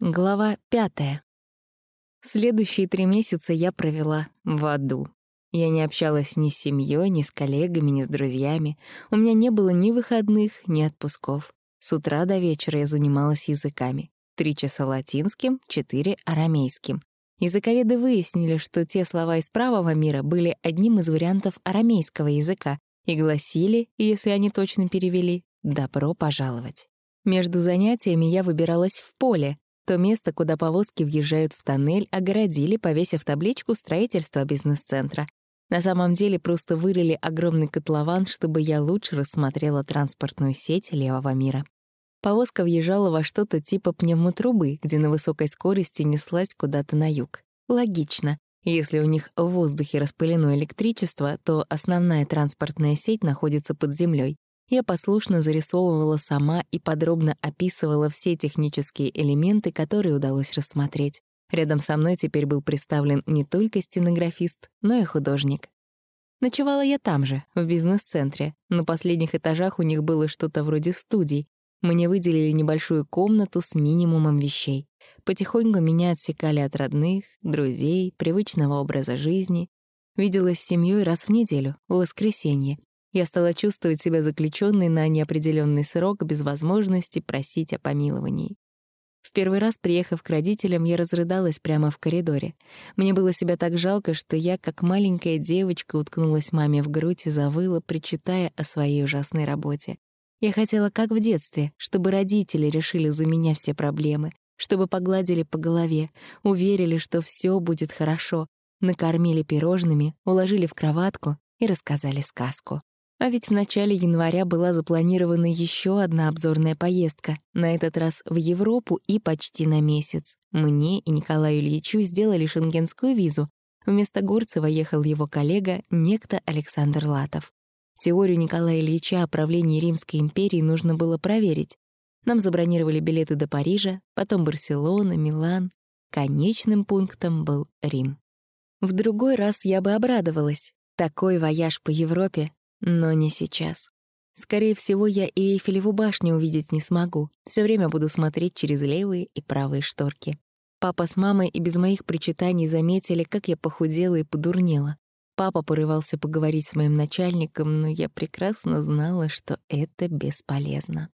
Глава пятая. Следующие три месяца я провела в аду. Я не общалась ни с семьей, ни с коллегами, ни с друзьями. У меня не было ни выходных, ни отпусков. С утра до вечера я занималась языками. Три часа латинским, четыре — арамейским. Языковеды выяснили, что те слова из правого мира были одним из вариантов арамейского языка и гласили, если они точно перевели, «добро пожаловать». Между занятиями я выбиралась в поле, то место, куда повозки въезжают в тоннель, огородили, повесив табличку «Строительство бизнес-центра». На самом деле просто вырыли огромный котлован, чтобы я лучше рассмотрела транспортную сеть левого мира. Повозка въезжала во что-то типа пневмотрубы, где на высокой скорости неслась куда-то на юг. Логично. Если у них в воздухе распылено электричество, то основная транспортная сеть находится под землей. Я послушно зарисовывала сама и подробно описывала все технические элементы, которые удалось рассмотреть. Рядом со мной теперь был представлен не только стенографист, но и художник. Ночевала я там же, в бизнес-центре. На последних этажах у них было что-то вроде студий. Мне выделили небольшую комнату с минимумом вещей. Потихоньку меня отсекали от родных, друзей, привычного образа жизни. Виделась с семьей раз в неделю, в воскресенье, я стала чувствовать себя заключенной на неопределенный срок без возможности просить о помиловании. В первый раз, приехав к родителям, я разрыдалась прямо в коридоре. Мне было себя так жалко, что я, как маленькая девочка, уткнулась маме в грудь и завыла, причитая о своей ужасной работе. Я хотела, как в детстве, чтобы родители решили за меня все проблемы, чтобы погладили по голове, уверили, что все будет хорошо, накормили пирожными, уложили в кроватку и рассказали сказку. А ведь в начале января была запланирована еще одна обзорная поездка, на этот раз в Европу и почти на месяц. Мне и Николаю Ильичу сделали шенгенскую визу. Вместо Горцева ехал его коллега, некто Александр Латов. Теорию Николая Ильича о правлении Римской империи нужно было проверить. Нам забронировали билеты до Парижа, потом Барселона, Милан. Конечным пунктом был Рим. В другой раз я бы обрадовалась. Такой вояж по Европе но не сейчас. Скорее всего, я и Эйфелеву башню увидеть не смогу. Все время буду смотреть через левые и правые шторки. Папа с мамой и без моих причитаний заметили, как я похудела и подурнела. Папа порывался поговорить с моим начальником, но я прекрасно знала, что это бесполезно.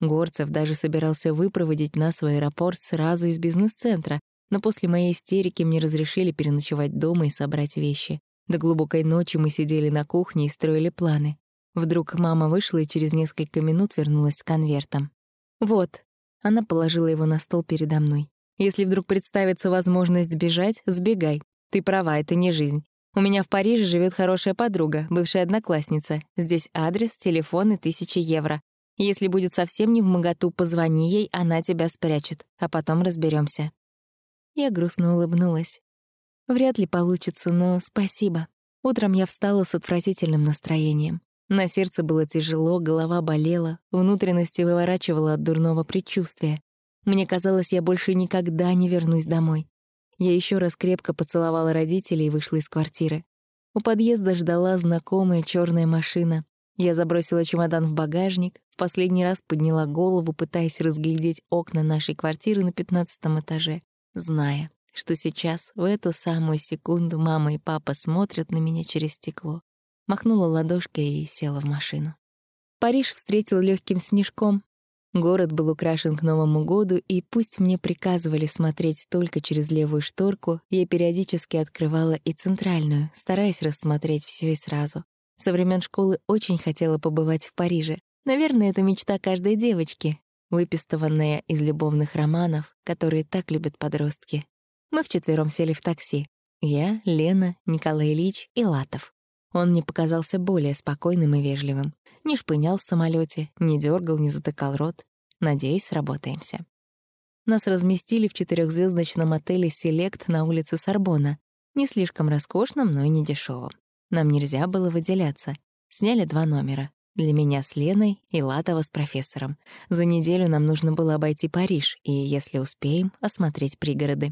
Горцев даже собирался выпроводить нас в аэропорт сразу из бизнес-центра, но после моей истерики мне разрешили переночевать дома и собрать вещи. До глубокой ночи мы сидели на кухне и строили планы. Вдруг мама вышла и через несколько минут вернулась с конвертом. «Вот». Она положила его на стол передо мной. «Если вдруг представится возможность сбежать, сбегай. Ты права, это не жизнь. У меня в Париже живет хорошая подруга, бывшая одноклассница. Здесь адрес, телефон и тысячи евро. Если будет совсем не в моготу, позвони ей, она тебя спрячет, а потом разберемся. Я грустно улыбнулась. Вряд ли получится, но спасибо. Утром я встала с отвратительным настроением. На сердце было тяжело, голова болела, внутренности выворачивала от дурного предчувствия. Мне казалось, я больше никогда не вернусь домой. Я еще раз крепко поцеловала родителей и вышла из квартиры. У подъезда ждала знакомая черная машина. Я забросила чемодан в багажник, в последний раз подняла голову, пытаясь разглядеть окна нашей квартиры на пятнадцатом этаже, зная, что сейчас, в эту самую секунду, мама и папа смотрят на меня через стекло. Махнула ладошкой и села в машину. Париж встретил легким снежком. Город был украшен к Новому году, и пусть мне приказывали смотреть только через левую шторку, я периодически открывала и центральную, стараясь рассмотреть все и сразу. Со времен школы очень хотела побывать в Париже. Наверное, это мечта каждой девочки, выпистыванная из любовных романов, которые так любят подростки. Мы вчетвером сели в такси. Я, Лена, Николай Ильич и Латов. Он мне показался более спокойным и вежливым. Не шпынял в самолете, не дергал, не затыкал рот. Надеюсь, сработаемся. Нас разместили в четырехзвездочном отеле «Селект» на улице Сорбона. Не слишком роскошном, но и не дешевом. Нам нельзя было выделяться. Сняли два номера. Для меня с Леной и Латова с профессором. За неделю нам нужно было обойти Париж и, если успеем, осмотреть пригороды.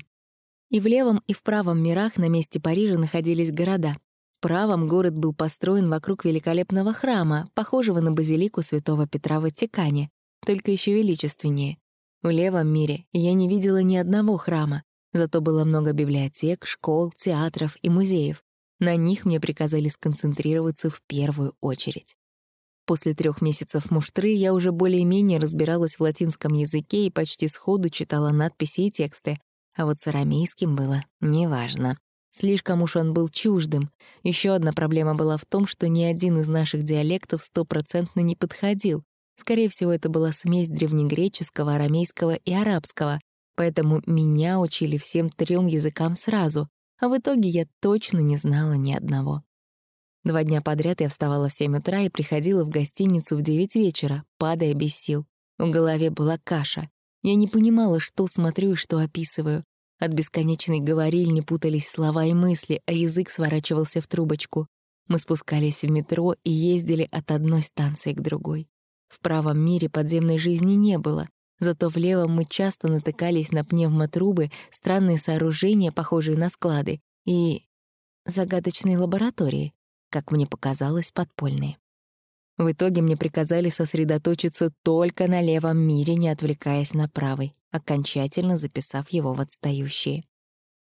И в левом, и в правом мирах на месте Парижа находились города. В правом город был построен вокруг великолепного храма, похожего на базилику святого Петра в Ватикане, только еще величественнее. В левом мире я не видела ни одного храма, зато было много библиотек, школ, театров и музеев. На них мне приказали сконцентрироваться в первую очередь. После трех месяцев муштры я уже более-менее разбиралась в латинском языке и почти сходу читала надписи и тексты, а вот с арамейским было неважно. Слишком уж он был чуждым. Еще одна проблема была в том, что ни один из наших диалектов стопроцентно не подходил. Скорее всего, это была смесь древнегреческого, арамейского и арабского, поэтому меня учили всем трем языкам сразу, а в итоге я точно не знала ни одного. Два дня подряд я вставала в 7 утра и приходила в гостиницу в 9 вечера, падая без сил. В голове была каша. Я не понимала, что смотрю и что описываю. От бесконечной говорильни путались слова и мысли, а язык сворачивался в трубочку. Мы спускались в метро и ездили от одной станции к другой. В правом мире подземной жизни не было, зато в левом мы часто натыкались на пневмотрубы, странные сооружения, похожие на склады, и загадочные лаборатории, как мне показалось, подпольные. В итоге мне приказали сосредоточиться только на левом мире, не отвлекаясь на правый окончательно записав его в отстающие.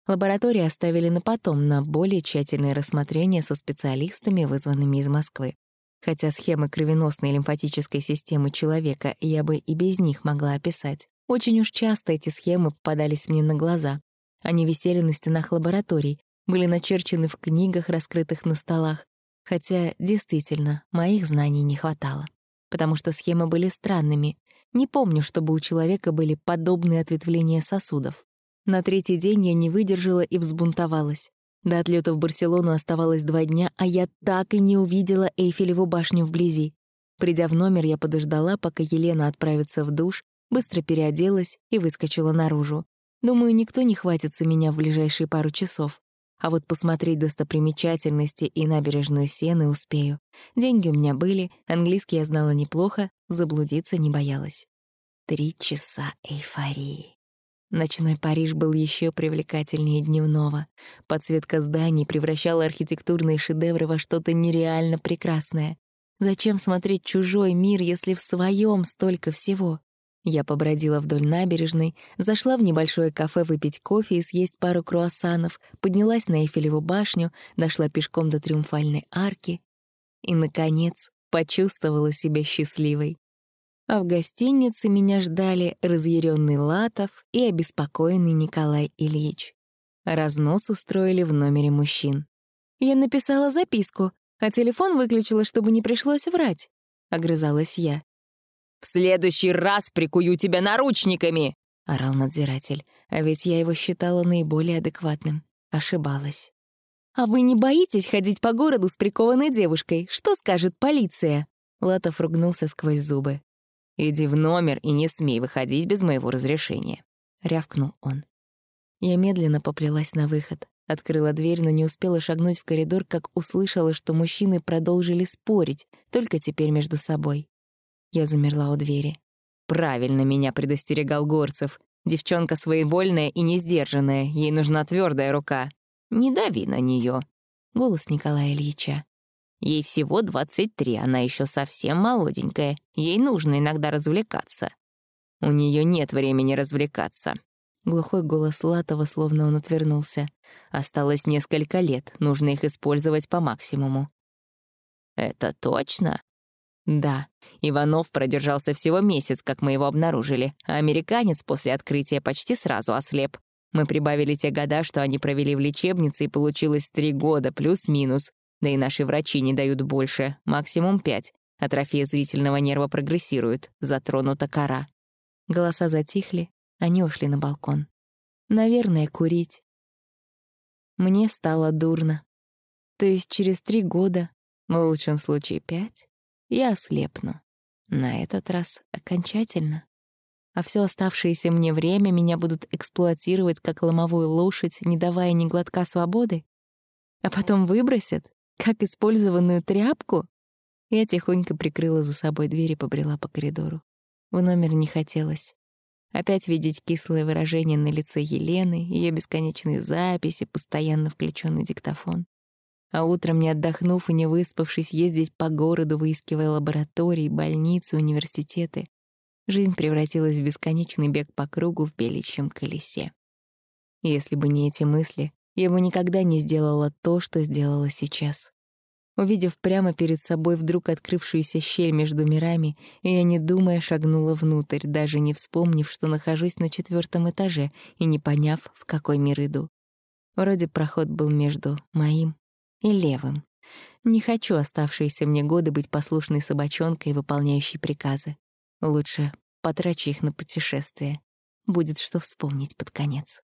Лаборатории оставили на потом, на более тщательное рассмотрение со специалистами, вызванными из Москвы. Хотя схемы кровеносной лимфатической системы человека я бы и без них могла описать. Очень уж часто эти схемы попадались мне на глаза. Они висели на стенах лабораторий, были начерчены в книгах, раскрытых на столах. Хотя, действительно, моих знаний не хватало. Потому что схемы были странными, не помню, чтобы у человека были подобные ответвления сосудов. На третий день я не выдержала и взбунтовалась. До отлета в Барселону оставалось два дня, а я так и не увидела Эйфелеву башню вблизи. Придя в номер, я подождала, пока Елена отправится в душ, быстро переоделась и выскочила наружу. Думаю, никто не хватится меня в ближайшие пару часов. А вот посмотреть достопримечательности и набережную Сены успею. Деньги у меня были, английский я знала неплохо, заблудиться не боялась. Три часа эйфории. Ночной Париж был еще привлекательнее дневного. Подсветка зданий превращала архитектурные шедевры во что-то нереально прекрасное. Зачем смотреть чужой мир, если в своем столько всего? Я побродила вдоль набережной, зашла в небольшое кафе выпить кофе и съесть пару круассанов, поднялась на Эйфелеву башню, дошла пешком до Триумфальной арки и, наконец, почувствовала себя счастливой. А в гостинице меня ждали разъяренный Латов и обеспокоенный Николай Ильич. Разнос устроили в номере мужчин. Я написала записку, а телефон выключила, чтобы не пришлось врать. Огрызалась я. «В следующий раз прикую тебя наручниками!» — орал надзиратель. А ведь я его считала наиболее адекватным. Ошибалась. «А вы не боитесь ходить по городу с прикованной девушкой? Что скажет полиция?» Латов ругнулся сквозь зубы. «Иди в номер и не смей выходить без моего разрешения», — рявкнул он. Я медленно поплелась на выход. Открыла дверь, но не успела шагнуть в коридор, как услышала, что мужчины продолжили спорить, только теперь между собой. Я замерла у двери. Правильно меня предостерегал Горцев. Девчонка своевольная и несдержанная, ей нужна твердая рука. Не дави на нее. Голос Николая Ильича. Ей всего 23, она еще совсем молоденькая. Ей нужно иногда развлекаться. У нее нет времени развлекаться. Глухой голос Латова, словно он отвернулся. Осталось несколько лет, нужно их использовать по максимуму. «Это точно?» Да, Иванов продержался всего месяц, как мы его обнаружили, а американец после открытия почти сразу ослеп. Мы прибавили те года, что они провели в лечебнице, и получилось три года плюс-минус. Да и наши врачи не дают больше, максимум пять. Атрофия зрительного нерва прогрессирует, затронута кора. Голоса затихли, они ушли на балкон. Наверное, курить. Мне стало дурно. То есть через три года, в лучшем случае пять, я ослепну. На этот раз окончательно. А все оставшееся мне время меня будут эксплуатировать как ломовую лошадь, не давая ни глотка свободы? А потом выбросят, как использованную тряпку? Я тихонько прикрыла за собой дверь и побрела по коридору. В номер не хотелось. Опять видеть кислое выражение на лице Елены, ее бесконечные записи, постоянно включенный диктофон а утром, не отдохнув и не выспавшись, ездить по городу, выискивая лаборатории, больницы, университеты. Жизнь превратилась в бесконечный бег по кругу в беличьем колесе. Если бы не эти мысли, я бы никогда не сделала то, что сделала сейчас. Увидев прямо перед собой вдруг открывшуюся щель между мирами, я, не думая, шагнула внутрь, даже не вспомнив, что нахожусь на четвертом этаже и не поняв, в какой мир иду. Вроде проход был между моим и левым. Не хочу оставшиеся мне годы быть послушной собачонкой, выполняющей приказы. Лучше потрачу их на путешествие. Будет что вспомнить под конец.